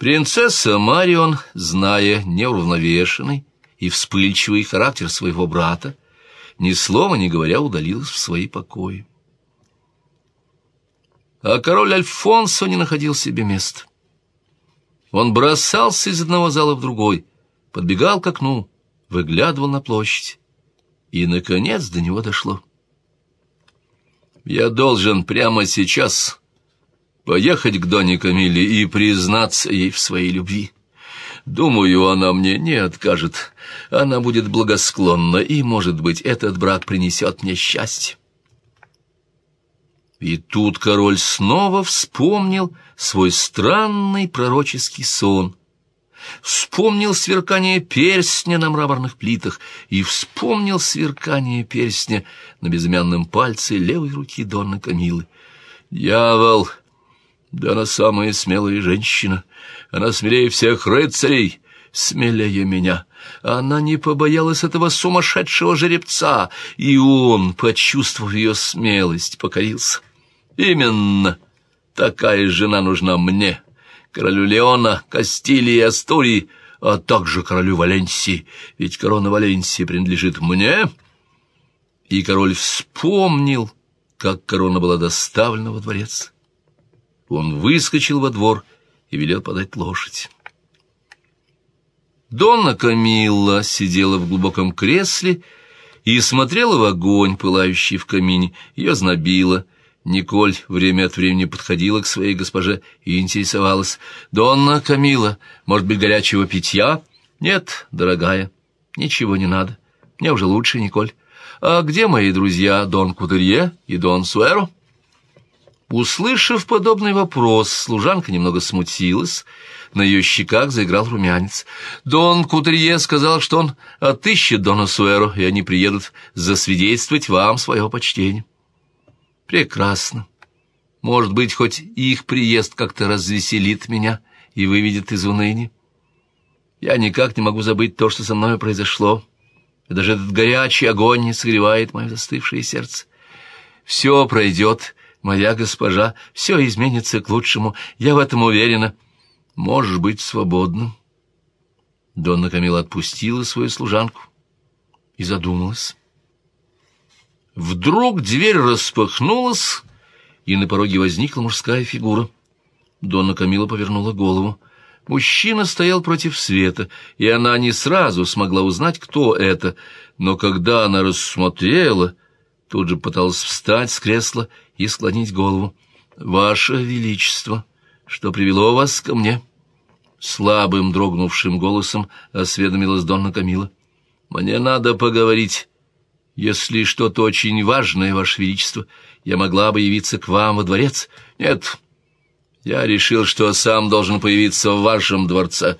Принцесса Марион, зная неуравновешенный и вспыльчивый характер своего брата, ни слова не говоря удалилась в свои покои. А король Альфонсо не находил себе места. Он бросался из одного зала в другой, подбегал к окну, выглядывал на площадь. И, наконец, до него дошло. «Я должен прямо сейчас поехать к Доне Камиле и признаться ей в своей любви. Думаю, она мне не откажет. Она будет благосклонна, и, может быть, этот брак принесет мне счастье». И тут король снова вспомнил свой странный пророческий сон. Вспомнил сверкание перстня на мраморных плитах и вспомнил сверкание перстня на безымянном пальце левой руки Донны Камилы. «Дьявол! Да она самая смелая женщина! Она смелее всех рыцарей!» смелее меня. Она не побоялась этого сумасшедшего жеребца, и он, почувствовав ее смелость, покорился. Именно такая жена нужна мне, королю Леона, Кастилии и Астурии, а также королю Валенсии, ведь корона Валенсии принадлежит мне. И король вспомнил, как корона была доставлена во дворец. Он выскочил во двор и велел подать лошадь. Донна Камилла сидела в глубоком кресле и смотрела в огонь, пылающий в камине. Ее знобило — Николь время от времени подходила к своей госпоже и интересовалась. «Донна Камила, может быть, горячего питья?» «Нет, дорогая, ничего не надо. Мне уже лучше, Николь. А где мои друзья Дон Кудерье и Дон Суэро?» Услышав подобный вопрос, служанка немного смутилась, на ее щеках заиграл румянец. Дон Кутерье сказал, что он отыщет Дона Суэро, и они приедут засвидетельствовать вам свое почтение. Прекрасно. Может быть, хоть их приезд как-то развеселит меня и выведет из уныния. Я никак не могу забыть то, что со мной произошло. И даже этот горячий огонь не согревает мое застывшее сердце. Все пройдет, моя госпожа, все изменится к лучшему, я в этом уверена. Можешь быть свободным. Донна Камила отпустила свою служанку и задумалась. Вдруг дверь распахнулась, и на пороге возникла мужская фигура. Донна Камила повернула голову. Мужчина стоял против света, и она не сразу смогла узнать, кто это, но когда она рассмотрела, тут же пыталась встать с кресла и склонить голову. «Ваше Величество, что привело вас ко мне?» Слабым, дрогнувшим голосом осведомилась Донна Камила. «Мне надо поговорить если что-то очень важное, Ваше Величество, я могла бы явиться к вам во дворец. Нет, я решил, что сам должен появиться в вашем дворце,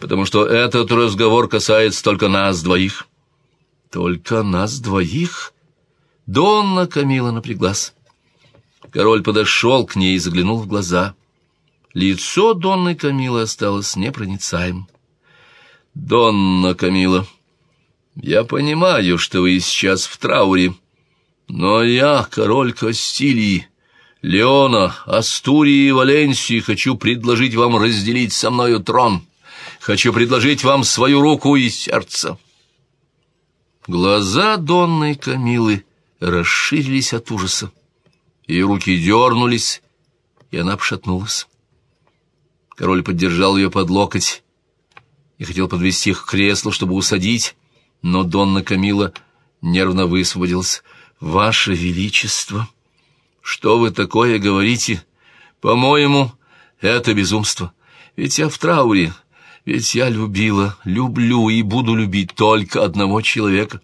потому что этот разговор касается только нас двоих». «Только нас двоих?» Донна Камила напряглась. Король подошел к ней и заглянул в глаза. Лицо Донны Камилы осталось непроницаемым. «Донна Камила», я понимаю, что вы сейчас в трауре, но я, король Кастилии, Леона, Астурии и Валенсии, хочу предложить вам разделить со мною трон. Хочу предложить вам свою руку и сердце. Глаза Донной Камилы расширились от ужаса. Ее руки дернулись, и она пошатнулась. Король поддержал ее под локоть и хотел подвести их к креслу, чтобы усадить, но Донна Камила нервно высвободилась. «Ваше Величество, что вы такое говорите? По-моему, это безумство. Ведь я в трауре, ведь я любила, люблю и буду любить только одного человека.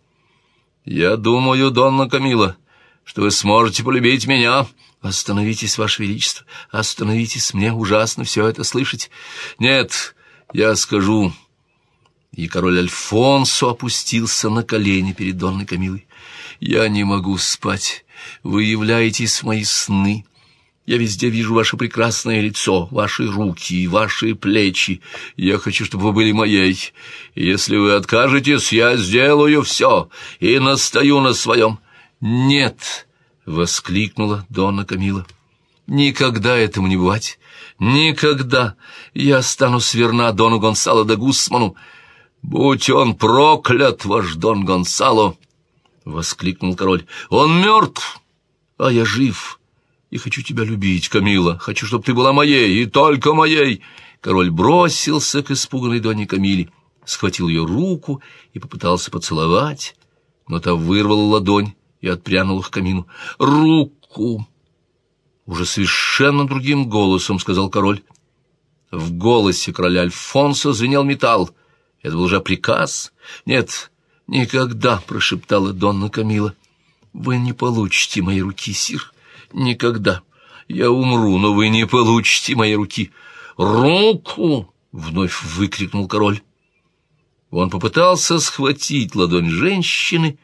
Я думаю, Донна Камила, что вы сможете полюбить меня». «Остановитесь, Ваше Величество, остановитесь, мне ужасно все это слышать. Нет, я скажу, и король Альфонсо опустился на колени перед Донной Камилой. «Я не могу спать. Вы являетесь в мои сны. Я везде вижу ваше прекрасное лицо, ваши руки, ваши плечи. Я хочу, чтобы вы были моей. Если вы откажетесь, я сделаю все и настаю на своем». «Нет!» — воскликнула Донна Камила. «Никогда этому не бывать. Никогда я останусь верна Дону Гонсало де Гусману. Будь он проклят, ваш Дон Гонсало! — воскликнул король. — Он мертв, а я жив, и хочу тебя любить, Камила. Хочу, чтобы ты была моей, и только моей. Король бросился к испуганной Доне Камиле, схватил ее руку и попытался поцеловать, но та вырвала ладонь и отпрянула к камину. «Руку!» Уже совершенно другим голосом сказал король. В голосе короля Альфонсо звенел металл. Это был уже приказ. «Нет, никогда!» — прошептала Донна Камила. «Вы не получите моей руки, сир. Никогда. Я умру, но вы не получите моей руки». «Руку!» — вновь выкрикнул король. Он попытался схватить ладонь женщины,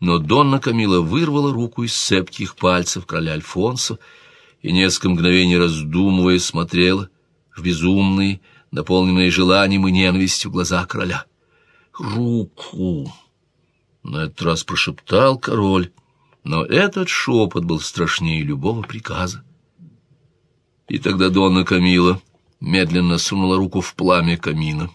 но Донна Камила вырвала руку из цепких пальцев короля Альфонсо и несколько мгновений раздумывая смотрела в безумные, наполненные желанием и ненавистью глаза короля. «Руку!» — на этот раз прошептал король, но этот шепот был страшнее любого приказа. И тогда Донна Камила медленно сунула руку в пламя камина.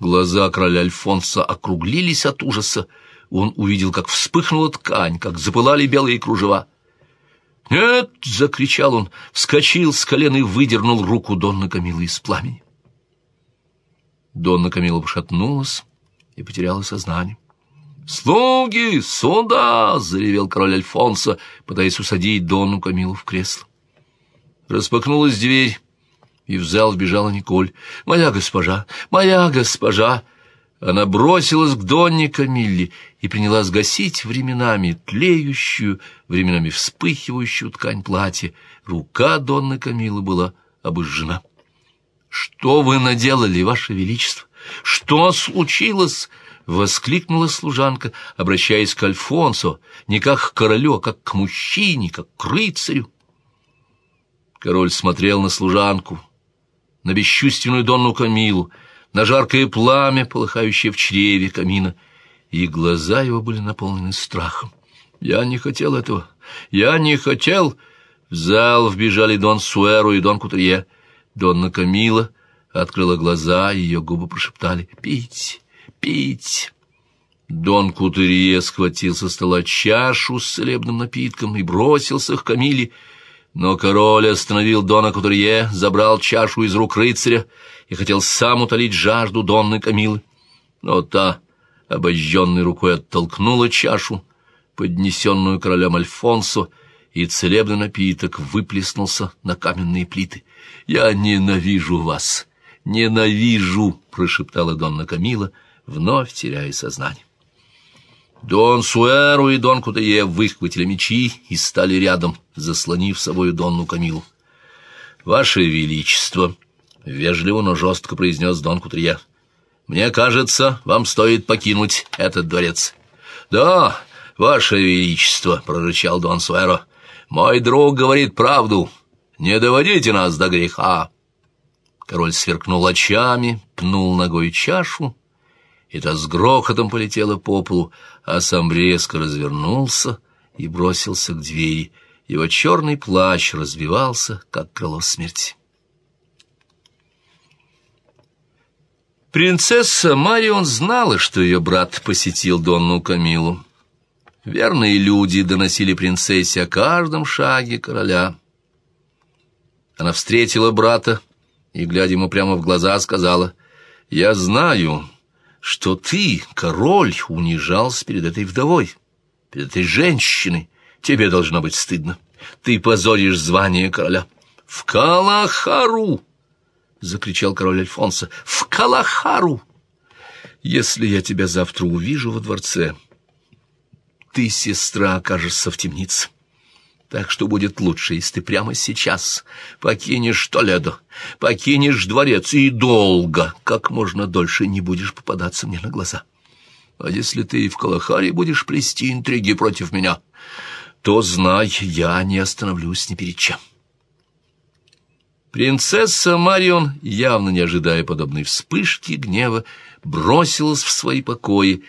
Глаза короля Альфонса округлились от ужаса. Он увидел, как вспыхнула ткань, как запылали белые кружева. «Нет!» — закричал он, вскочил с колен и выдернул руку Донны Камилы из пламени. Донна Камила пошатнулась и потеряла сознание. «Слуги, сюда!» — заревел король Альфонсо, пытаясь усадить Донну Камилу в кресло. Распахнулась дверь, и в зал вбежала Николь. «Моя госпожа! Моя госпожа!» Она бросилась к Донне Камилле и принялась гасить временами тлеющую, временами вспыхивающую ткань платья. Рука Донны Камилы была обожжена. «Что вы наделали, ваше величество? Что случилось?» — воскликнула служанка, обращаясь к Альфонсо, не как к королю, а как к мужчине, как к рыцарю. Король смотрел на служанку, на бесчувственную Донну Камилу, на жаркое пламя, полыхающее в чреве камина, и глаза его были наполнены страхом. «Я не хотел этого! Я не хотел!» В зал вбежали Дон Суэру и Дон Кутерье. Донна Камила открыла глаза, ее губы прошептали «Пить! Пить!» Дон Кутерье схватил со стола чашу с целебным напитком и бросился к Камиле, но король остановил Дона Кутурье, забрал чашу из рук рыцаря и хотел сам утолить жажду Донны Камилы. Но та, обожженной рукой, оттолкнула чашу, поднесенную королем Альфонсо, и целебный напиток выплеснулся на каменные плиты. «Я ненавижу вас! Ненавижу!» — прошептала Донна Камила, вновь теряя сознание. Дон Суэру и Дон Кутае выхватили мечи и стали рядом, заслонив собою Донну Камилу. «Ваше Величество!» — вежливо, но жестко произнес Дон Кутрия. «Мне кажется, вам стоит покинуть этот дворец». «Да, Ваше Величество!» — прорычал Дон Суэро. «Мой друг говорит правду. Не доводите нас до греха!» Король сверкнул очами, пнул ногой чашу, и та с грохотом полетела по полу, а сам резко развернулся и бросился к двери. Его черный плащ развивался, как крыло смерти. Принцесса Марион знала, что ее брат посетил Донну Камилу. Верные люди доносили принцессе о каждом шаге короля. Она встретила брата и, глядя ему прямо в глаза, сказала, «Я знаю, что ты, король, унижался перед этой вдовой, перед этой женщиной. Тебе должно быть стыдно. Ты позоришь звание короля. В Калахару! — закричал король Альфонсо. В Калахару! Если я тебя завтра увижу во дворце, ты, сестра, окажешься в темнице. Так что будет лучше, если ты прямо сейчас покинешь Толедо, покинешь дворец и долго, как можно дольше не будешь попадаться мне на глаза. А если ты и в Калахаре будешь плести интриги против меня, то знай, я не остановлюсь ни перед чем. Принцесса Марион, явно не ожидая подобной вспышки гнева, бросилась в свои покои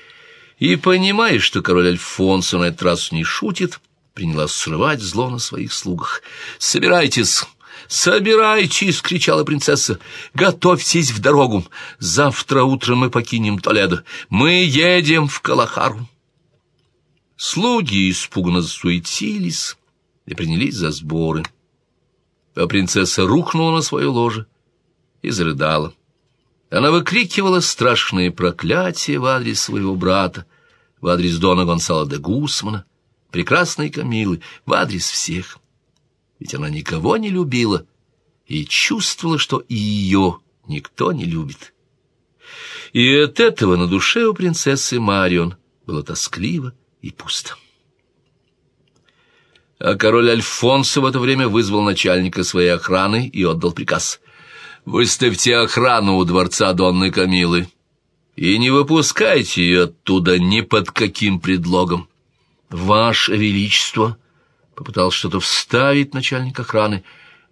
и, понимая, что король Альфонсо на этот раз не шутит, принялась срывать зло на своих слугах. «Собирайтесь! «Собирайтесь!» — кричала принцесса. «Готовьтесь в дорогу! Завтра утром мы покинем Толедо. Мы едем в Калахару!» Слуги испуганно засуетились и принялись за сборы. А принцесса рухнула на свое ложе и зарыдала. Она выкрикивала страшные проклятия в адрес своего брата, в адрес Дона Гонсала де Гусмана, прекрасной Камилы, в адрес всех. Ведь она никого не любила и чувствовала, что и ее никто не любит. И от этого на душе у принцессы Марион было тоскливо и пусто. А король Альфонсо в это время вызвал начальника своей охраны и отдал приказ. «Выставьте охрану у дворца Донны Камилы и не выпускайте ее оттуда ни под каким предлогом». «Ваше Величество!» — попытался что-то вставить начальник охраны,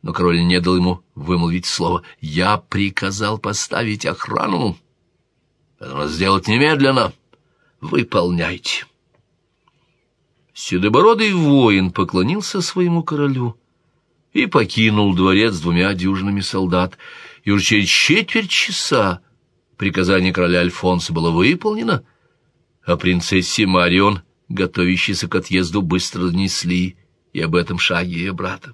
но король не дал ему вымолвить слово. «Я приказал поставить охрану. Это надо сделать немедленно. Выполняйте». Седобородый воин поклонился своему королю и покинул дворец двумя дюжинами солдат, и уже через четверть часа приказание короля Альфонса было выполнено, а принцессе Марион, готовящейся к отъезду, быстро донесли и об этом шаге ее брата.